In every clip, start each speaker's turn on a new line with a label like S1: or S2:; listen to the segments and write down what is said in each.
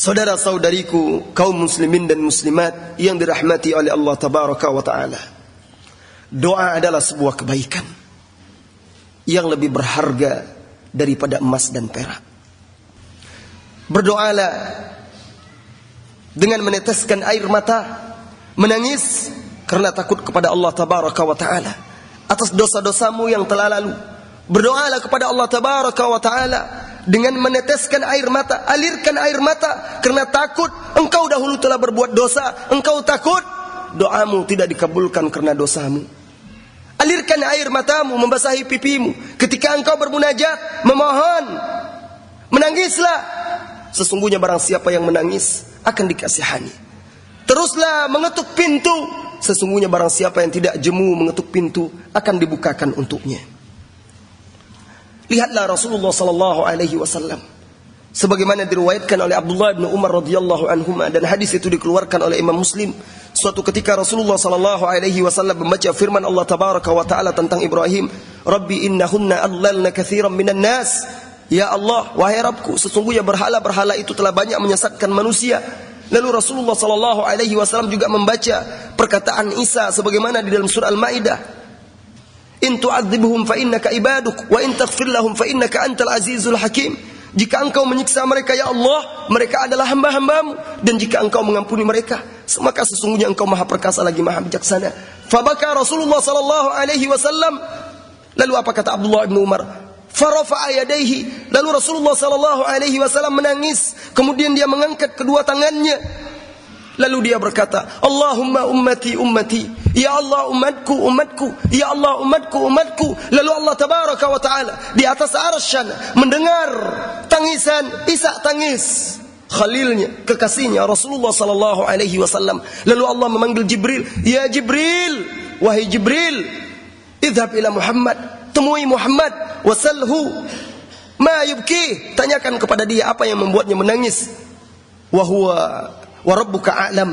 S1: Saudara-saudariku kaum muslimin dan muslimat yang dirahmati oleh Allah tabaraka wa taala. Doa adalah sebuah kebaikan yang lebih berharga daripada emas dan perak. Berdoalah dengan meneteskan air mata, menangis karena takut kepada Allah tabaraka wa taala atas dosa-dosamu yang telah lalu. Berdoalah kepada Allah tabaraka wa taala dengan meneteskan air mata, alirkan air mata karena takut engkau dahulu telah berbuat dosa, engkau takut doamu tidak dikabulkan karena dosamu. Alirkan air matamu membasahi pipimu ketika engkau bermunajat, memohon, menangislah. Sesungguhnya barang siapa yang menangis akan dikasihani. Teruslah mengetuk pintu. Sesungguhnya barang siapa yang tidak jemu mengetuk pintu akan dibukakan untuknya. Lihatlah Rasulullah sallallahu alaihi wasallam. Sebagaimana diriwayatkan oleh Abdullah bin Umar radhiyallahu anhu dan hadis itu dikeluarkan oleh Imam Muslim suatu ketika Rasulullah sallallahu alaihi wasallam membaca firman Allah tabaraka wa taala tentang Ibrahim Rabbi innahunna adlalna katsiran minan nas. Ya Allah wahai Rabbku sesungguhnya berhala-berhala itu telah banyak menyesatkan manusia. Lalu Rasulullah sallallahu alaihi wasallam juga membaca perkataan Isa sebagaimana di dalam surah Al-Maidah In tu'adzibhum fa innaka ibaduk wa in taghfir lahum fa innaka antal azizul hakim. Jika engkau menyiksa mereka ya Allah, mereka adalah hamba-hambamu dan jika engkau mengampuni mereka, maka sesungguhnya engkau Maha perkasa lagi Maha bijaksana. Fabaka Rasulullah sallallahu alaihi wasallam. Lalu apa kata Abdullah bin Umar? Farafa'a yadayhi. Lalu Rasulullah sallallahu alaihi wasallam menangis, kemudian dia mengangkat kedua tangannya Lalu dia berkata, Allahumma ummati ummati. Ya Allah umatku umatku. Ya Allah umatku umatku. Lalu Allah tabaraka wa ta'ala di atas arsyan mendengar tangisan isak tangis khalilnya kekasihnya Rasulullah sallallahu alaihi wasallam. Lalu Allah memanggil Jibril, "Ya Jibril, wahai Jibril, idhab ila Muhammad, temui Muhammad wasalhu ma yubki." Tanyakan kepada dia apa yang membuatnya menangis. Wa huwa wa rabbuka a'lam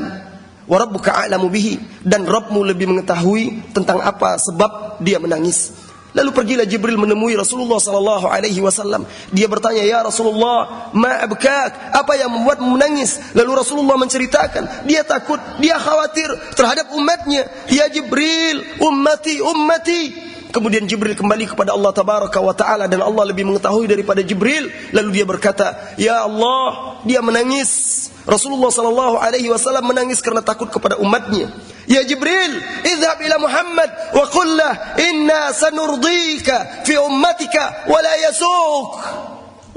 S1: wa rabbuka a'lamu bihi dan Rabbmu lebih mengetahui tentang apa sebab dia menangis. Lalu pergilah Jibril menemui Rasulullah sallallahu alaihi wasallam. Dia bertanya, "Ya Rasulullah, ma abkak? Apa yang membuatmu menangis?" Lalu Rasulullah menceritakan, dia takut, dia khawatir terhadap umatnya. "Ya Jibril, ummati, ummati." Kemudian Jibril kembali kepada Allah tabaraka wa taala dan Allah lebih mengetahui daripada Jibril. Lalu dia berkata, "Ya Allah, dia menangis." Rasulullah sallallahu alaihi wasallam menangis karena takut kepada umatnya. Ya Jibril, idhab ila Muhammad wa qul lah inna sanurdika fi ummatika wa la yasuk.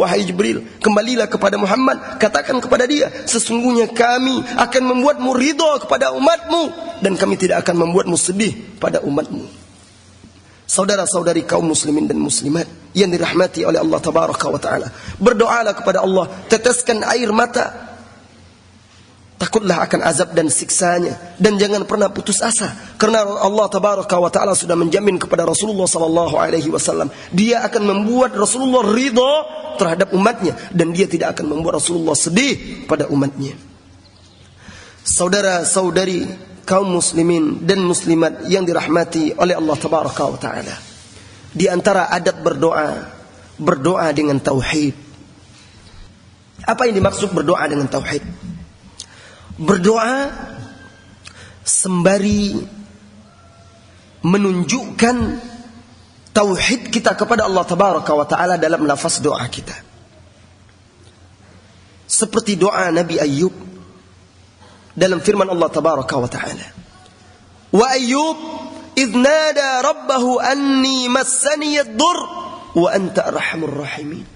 S1: Wahai Jibril, kembalilah kepada Muhammad, katakan kepada dia, sesungguhnya kami akan membuatmu ridha kepada umatmu dan kami tidak akan membuatmu sedih pada umatmu. Saudara-saudari kaum muslimin dan muslimat yang dirahmati oleh Allah tabaraka wa taala. Berdoalah kepada Allah, teteskan air mata. Takutlah akan azab dan siksanya dan jangan pernah putus asa karena Allah tabaraka wa taala sudah menjamin kepada Rasulullah sallallahu alaihi wasallam dia akan membuat Rasulullah ridha terhadap umatnya dan dia tidak akan membuat Rasulullah sedih pada umatnya. Saudara-saudari kaum muslimin dan muslimat yang dirahmati oleh Allah tabaraka wa taala. Di antara adab berdoa, berdoa dengan tauhid. Apa yang dimaksud berdoa dengan tauhid? Berdoa sembari menunjukkan tauhid kita kepada Allah tabaraka wa taala dalam lafaz doa kita. Seperti doa Nabi Ayub dalam firman Allah tabaraka wa taala. Wa Ayyub idh nada rabbahu anni massani ad-dur wa anta arhamur rahimin.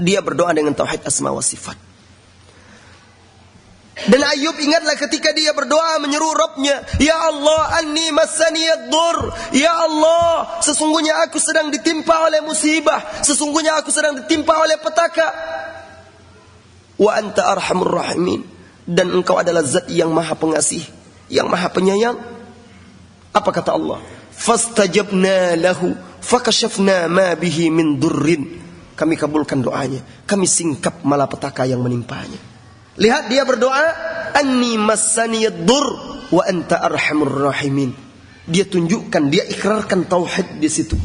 S1: Dia berdoa dengan tauhid asma wa sifat. Dan Ayub ingatlah ketika dia berdoa menyeru Rabbnya, Ya Allah, anni massani ad-dur. Ya Allah, sesungguhnya aku sedang ditimpa oleh musibah. Sesungguhnya aku sedang ditimpa oleh petaka. Wa anta arhamur rahimin dan engkau adalah zat yang maha pengasih, yang maha penyayang. Apa kata Allah? Fastajabna lahu fakashafna ma bihi min durrin. Kami kabulkan doanya. Kami singkap malapetaka yang menimpanya. Lihat dia berdoa, anni massani dur wa anta arhamur rahimin. Dia tunjukkan, dia ikrarkan tauhid di situ.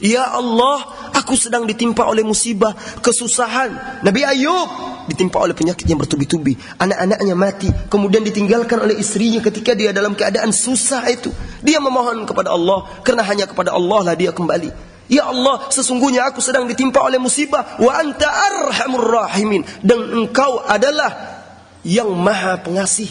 S1: Ya Allah, aku sedang ditimpa oleh musibah, kesusahan. Nabi Ayub ditimpa oleh penyakit yang bertubi-tubi. Anak-anaknya mati. Kemudian ditinggalkan oleh istrinya ketika dia dalam keadaan susah itu. Dia memohon kepada Allah. Kerana hanya kepada Allah lah dia kembali. Ya Allah, sesungguhnya aku sedang ditimpa oleh musibah. Wa anta arhamur rahimin. Dan engkau adalah yang maha pengasih.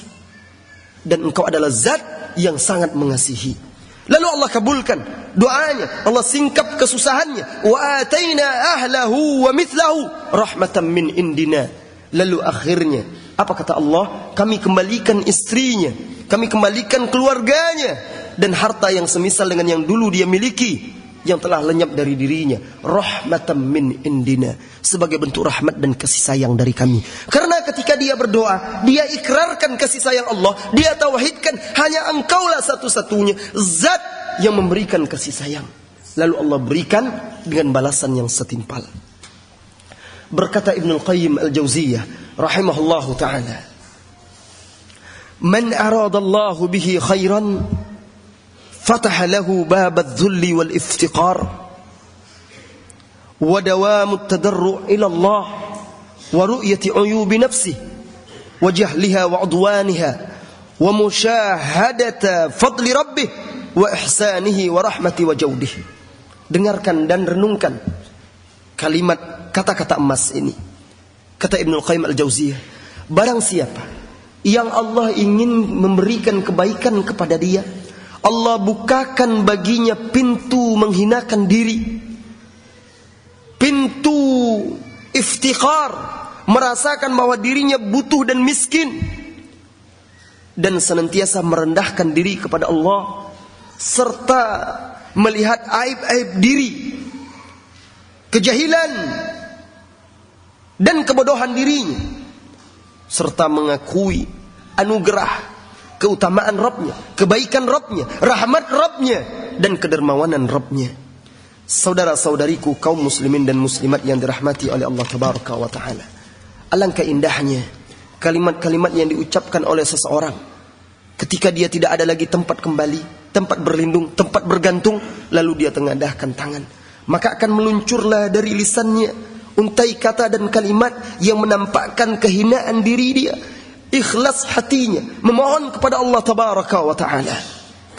S1: Dan engkau adalah zat yang sangat mengasihi. Lalu Allah kabulkan doanya. Allah singkap kesusahannya. Wa ataina ahlahu wa mithlahu rahmatan min indina. Lalu akhirnya apa kata Allah? Kami kembalikan istrinya, kami kembalikan keluarganya dan harta yang semisal dengan yang dulu dia miliki yang telah lenyap dari dirinya rahmatan min indina sebagai bentuk rahmat dan kasih sayang dari kami. Karena ketika dia berdoa dia ikrarkan kasih sayang Allah dia tauhidkan hanya engkaulah satu-satunya zat yang memberikan kasih sayang. Lalu Allah berikan dengan balasan yang setimpal berkata Ibnu Qayyim Al-Jauziyah rahimahullahu taala Man aradallahu bihi khairan فتح له باب الذل والافتقار ودوام التدرع إلى الله ورؤية عيوب نفسه وجهلها وعضوانها ومشاهدة فضل ربه وإحسانه ورحمة وجوده dengarkan dan renungkan kalimat kata-kata emas ini kata Ibnu Qayyim Al-Jauziyah barang siapa yang Allah ingin memberikan kebaikan kepada dia Allah bukakan baginya pintu menghinakan diri. Pintu iftikhar. Merasakan bahwa dirinya butuh dan miskin. Dan senantiasa merendahkan diri kepada Allah. Serta melihat aib-aib diri. Kejahilan. Dan kebodohan dirinya. Serta mengakui anugerah keutamaan Rabbnya, kebaikan Rabbnya, rahmat Rabbnya, dan kedermawanan Rabbnya. Saudara-saudariku kaum muslimin dan muslimat yang dirahmati oleh Allah Tabaraka wa Ta'ala. Alangkah indahnya kalimat-kalimat yang diucapkan oleh seseorang. Ketika dia tidak ada lagi tempat kembali, tempat berlindung, tempat bergantung, lalu dia tengadahkan tangan. Maka akan meluncurlah dari lisannya untai kata dan kalimat yang menampakkan kehinaan diri dia ikhlas hatinya memohon kepada Allah tabaraka wa taala.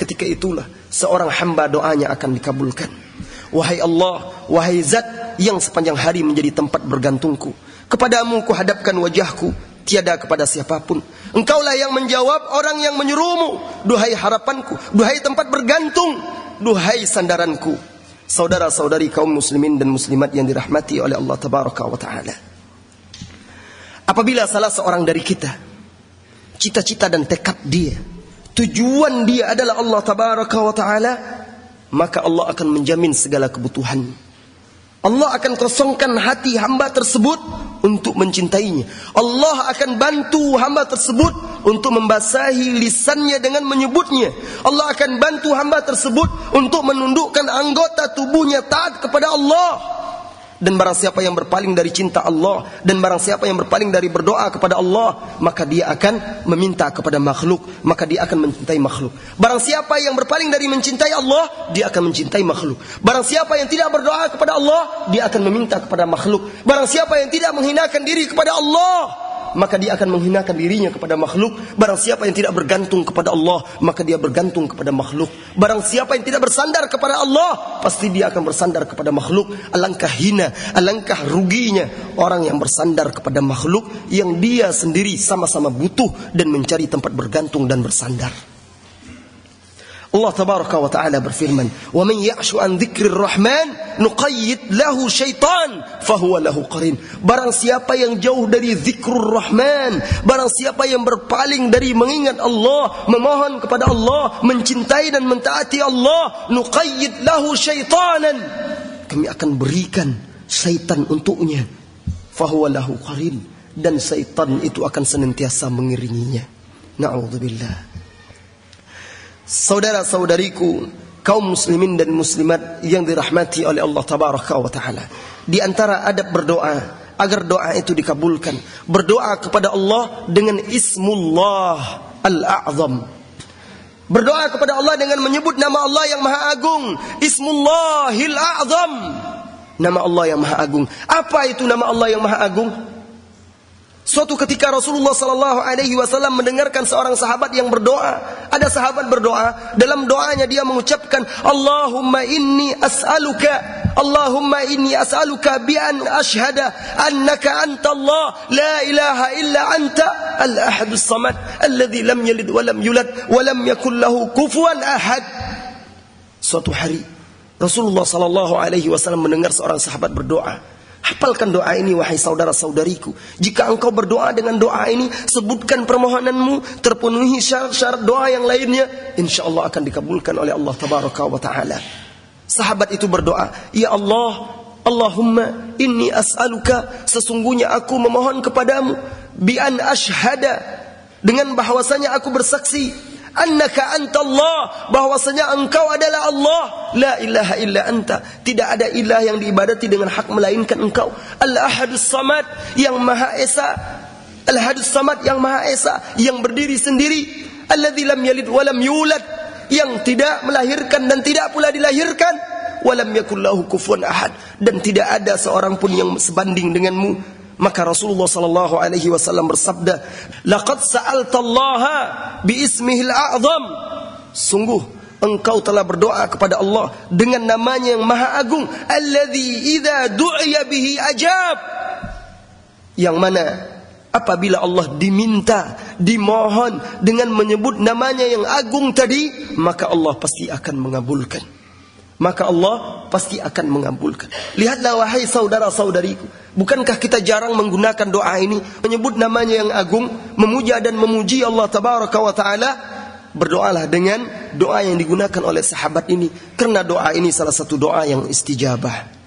S1: Ketika itulah seorang hamba doanya akan dikabulkan. Wahai Allah wahai zat yang sepanjang hari menjadi tempat bergantungku kepadamu ku hadapkan wajahku tiada kepada siapapun. Engkaulah yang menjawab orang yang menyuruhmu duhai harapanku duhai tempat bergantung duhai sandaranku saudara-saudari kaum muslimin dan muslimat yang dirahmati oleh Allah tabaraka wa taala. Apabila salah seorang dari kita cita-cita dan tekad dia tujuan dia adalah Allah tabaraka wa taala maka Allah akan menjamin segala kebutuhan. Allah akan kosongkan hati hamba tersebut untuk mencintainya. Allah akan bantu hamba tersebut untuk membasahi lisannya dengan menyebutnya. Allah akan bantu hamba tersebut untuk menundukkan anggota tubuhnya taat kepada Allah dan barang siapa yang berpaling dari cinta Allah dan barang siapa yang berpaling dari berdoa kepada Allah maka dia akan meminta kepada makhluk maka dia akan mencintai makhluk. Barang siapa yang berpaling dari mencintai Allah dia akan mencintai makhluk. Barang siapa yang tidak berdoa kepada Allah dia akan meminta kepada makhluk. Barang siapa yang tidak menghinakan diri kepada Allah maka dia akan menghinakan dirinya kepada makhluk. Barang siapa yang tidak bergantung kepada Allah, maka dia bergantung kepada makhluk. Barang siapa yang tidak bersandar kepada Allah, pasti dia akan bersandar kepada makhluk. Alangkah hina, alangkah ruginya orang yang bersandar kepada makhluk yang dia sendiri sama-sama butuh dan mencari tempat bergantung dan bersandar. Allah tabaraka wa taala berfirman, "Wa man ya'shu an dzikrir rahman nuqayyid lahu syaitan fahuwa lahu qarin." Barang siapa yang jauh dari zikrul rahman, barang siapa yang berpaling dari mengingat Allah, memohon kepada Allah, mencintai dan mentaati Allah, nuqayyid lahu syaitanan. Kami akan berikan syaitan untuknya. Fahuwa lahu qarin dan syaitan itu akan senantiasa mengiringinya. Na'udzubillah. Saudara-saudariku kaum muslimin dan muslimat yang dirahmati oleh Allah tabaraka wa taala. Di antara adab berdoa agar doa itu dikabulkan. Berdoa kepada Allah dengan ismullah al-a'zam. Berdoa kepada Allah dengan menyebut nama Allah yang maha agung. Ismullahil a'zam nama Allah yang maha agung. Apa itu nama Allah yang maha agung Suatu ketika Rasulullah sallallahu alaihi wasallam mendengarkan seorang sahabat yang berdoa. Ada sahabat berdoa, dalam doanya dia mengucapkan, "Allahumma inni as'aluka Allahumma inni as'aluka bi an ashhada annaka anta Allah la ilaha illa anta al-ahad as-samad alladhi lam yalid wa lam yulad wa lam yakul lahu kufuwan ahad." Suatu hari Rasulullah sallallahu alaihi wasallam mendengar seorang sahabat berdoa. Hafalkan doa ini wahai saudara-saudariku. Jika engkau berdoa dengan doa ini, sebutkan permohonanmu, terpenuhi syarat-syarat doa yang lainnya, insya Allah akan dikabulkan oleh Allah tabaraka wa taala. Sahabat itu berdoa, "Ya Allah, Allahumma inni as'aluka sesungguhnya aku memohon kepadamu bi an ashhada dengan bahwasanya aku bersaksi annaka antallah. Bahwasanya engkau adalah Allah. La ilaha illa anta. Tidak ada ilah yang diibadati dengan hak melainkan engkau. Al ahadus samad yang maha esa. Al ahadus samad yang maha esa yang berdiri sendiri. Alladzi lam yalid wa lam yulad. Yang tidak melahirkan dan tidak pula dilahirkan. Walam yakul lahu kufuwan ahad. Dan tidak ada seorang pun yang sebanding denganmu Maka Rasulullah sallallahu alaihi wasallam bersabda, "Laqad sa'altallaha bi ismihil a'zam." Sungguh engkau telah berdoa kepada Allah dengan namanya yang maha agung, alladzi idza du'iya bihi ajab. Yang mana apabila Allah diminta, dimohon dengan menyebut namanya yang agung tadi, maka Allah pasti akan mengabulkan maka Allah pasti akan mengabulkan. Lihatlah wahai saudara-saudariku, bukankah kita jarang menggunakan doa ini menyebut namanya yang agung, memuja dan memuji Allah tabaraka wa taala? Berdoalah dengan doa yang digunakan oleh sahabat ini karena doa ini salah satu doa yang istijabah.